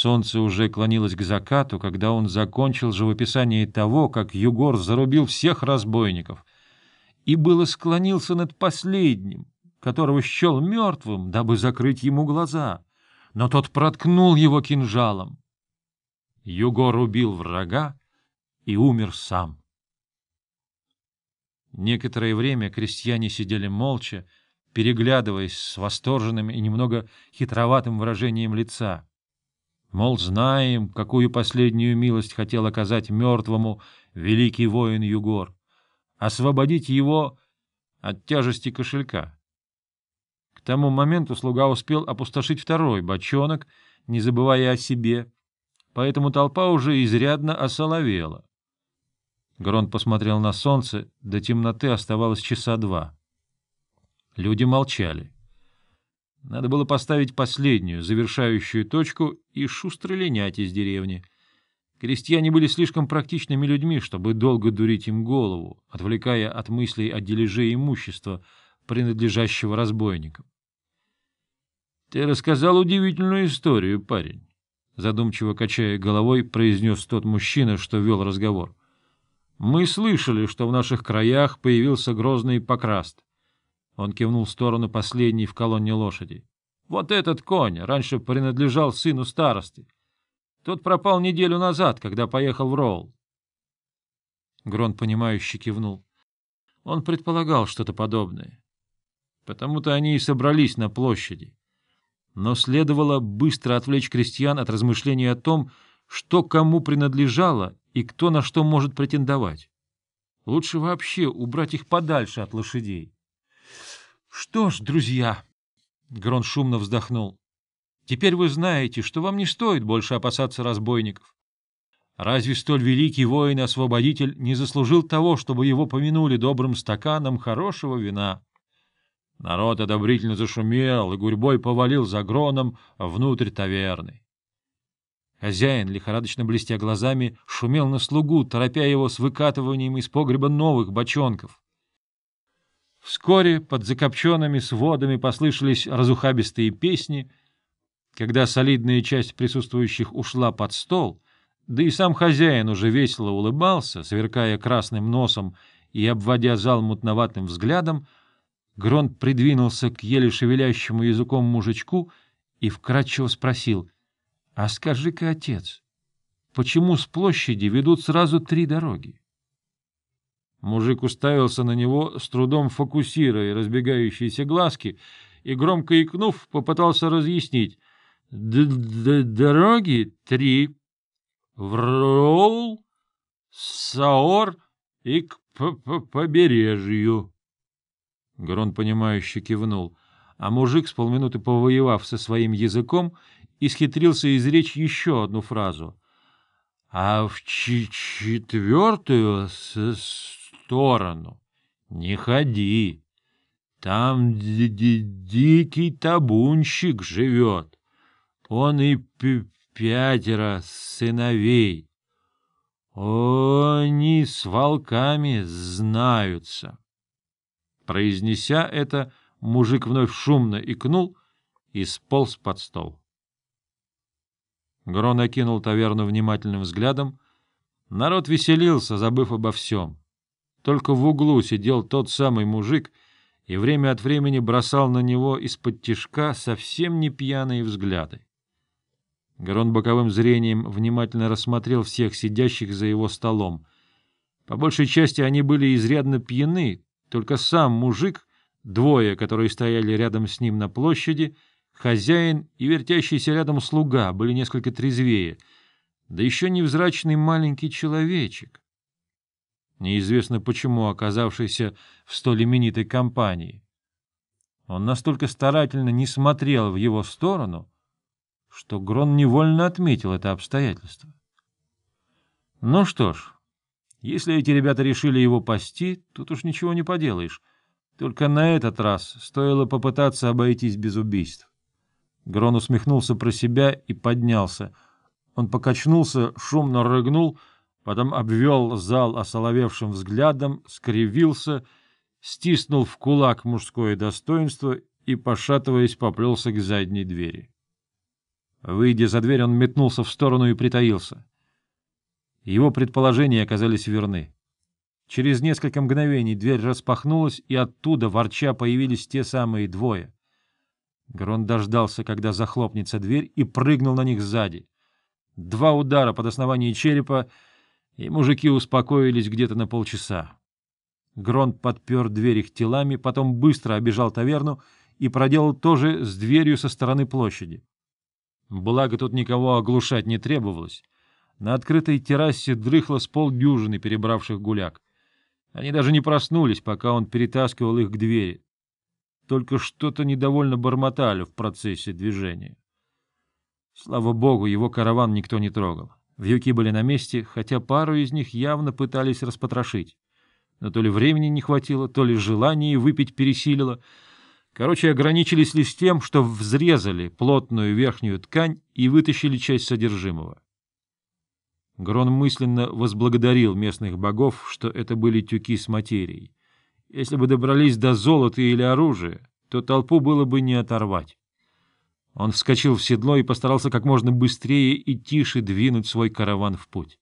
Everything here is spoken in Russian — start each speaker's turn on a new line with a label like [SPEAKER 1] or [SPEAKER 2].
[SPEAKER 1] Солнце уже клонилось к закату, когда он закончил живописание того, как Югор зарубил всех разбойников, и было склонился над последним, которого счел мертвым, дабы закрыть ему глаза, но тот проткнул его кинжалом. Югор убил врага и умер сам. Некоторое время крестьяне сидели молча, переглядываясь с восторженным и немного хитроватым выражением лица. Мол, знаем, какую последнюю милость хотел оказать мертвому великий воин Югор — освободить его от тяжести кошелька. К тому моменту слуга успел опустошить второй бочонок, не забывая о себе, поэтому толпа уже изрядно осоловела. Грон посмотрел на солнце, до темноты оставалось часа два. Люди молчали. Надо было поставить последнюю, завершающую точку и шустро линять из деревни. Крестьяне были слишком практичными людьми, чтобы долго дурить им голову, отвлекая от мыслей о дележе имущества, принадлежащего разбойникам. — Ты рассказал удивительную историю, парень, — задумчиво качая головой, произнес тот мужчина, что вел разговор. — Мы слышали, что в наших краях появился грозный покраст. Он кивнул в сторону последней в колонне лошади. — Вот этот конь раньше принадлежал сыну старосты. Тот пропал неделю назад, когда поехал в Роул. Грон, понимающе кивнул. Он предполагал что-то подобное. Потому-то они и собрались на площади. Но следовало быстро отвлечь крестьян от размышлений о том, что кому принадлежало и кто на что может претендовать. Лучше вообще убрать их подальше от лошадей. — Что ж, друзья, — Грон шумно вздохнул, — теперь вы знаете, что вам не стоит больше опасаться разбойников. Разве столь великий воин-освободитель не заслужил того, чтобы его помянули добрым стаканом хорошего вина? Народ одобрительно зашумел и гурьбой повалил за гроном внутрь таверны. Хозяин, лихорадочно блестя глазами, шумел на слугу, торопя его с выкатыванием из погреба новых бочонков. Вскоре под закопченными сводами послышались разухабистые песни. Когда солидная часть присутствующих ушла под стол, да и сам хозяин уже весело улыбался, сверкая красным носом и обводя зал мутноватым взглядом, Гронт придвинулся к еле шевелящему языком мужичку и вкратчиво спросил, — А скажи-ка, отец, почему с площади ведут сразу три дороги? Мужик уставился на него, с трудом фокусируя разбегающиеся глазки, и, громко икнув, попытался разъяснить. — Дороги три. В Роул, Саор и к побережью. Грон, понимающе кивнул, а мужик, с полминуты повоевав со своим языком, исхитрился изречь еще одну фразу. — А в четвертую сторону не ходи. Там дикий табунщик живет. Он и пятеро сыновей. Они с волками знаются. Произнеся это, мужик вновь шумно икнул и сполз под стол. Грон окинул таверну внимательным взглядом. Народ веселился, забыв обо всем. Только в углу сидел тот самый мужик и время от времени бросал на него из-под тишка совсем не пьяные взгляды. Грон боковым зрением внимательно рассмотрел всех сидящих за его столом. По большей части они были изрядно пьяны, только сам мужик, двое, которые стояли рядом с ним на площади, хозяин и вертящийся рядом слуга были несколько трезвее, да еще невзрачный маленький человечек, неизвестно почему оказавшийся в столь именитой компании. Он настолько старательно не смотрел в его сторону, что Грон невольно отметил это обстоятельство. Ну что ж, если эти ребята решили его пасти, тут уж ничего не поделаешь. Только на этот раз стоило попытаться обойтись без убийств. Грон усмехнулся про себя и поднялся. Он покачнулся, шумно рыгнул, потом обвел зал осоловевшим взглядом, скривился, стиснул в кулак мужское достоинство и, пошатываясь, поплелся к задней двери. Выйдя за дверь, он метнулся в сторону и притаился. Его предположения оказались верны. Через несколько мгновений дверь распахнулась, и оттуда, ворча, появились те самые двое. Грон дождался, когда захлопнется дверь, и прыгнул на них сзади. Два удара под основание черепа, и мужики успокоились где-то на полчаса. Грон подпер дверь их телами, потом быстро обежал таверну и проделал то же с дверью со стороны площади. Благо тут никого оглушать не требовалось. На открытой террасе дрыхло с полдюжины перебравших гуляк. Они даже не проснулись, пока он перетаскивал их к двери. Только что-то недовольно бормотали в процессе движения. Слава богу, его караван никто не трогал. Вьюки были на месте, хотя пару из них явно пытались распотрошить. Но то ли времени не хватило, то ли желание выпить пересилило. Короче, ограничились лишь тем, что взрезали плотную верхнюю ткань и вытащили часть содержимого. Грон мысленно возблагодарил местных богов, что это были тюки с материей. Если бы добрались до золота или оружия, то толпу было бы не оторвать. Он вскочил в седло и постарался как можно быстрее и тише двинуть свой караван в путь.